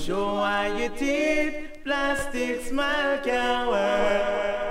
show why your teeth, plastic smile can work.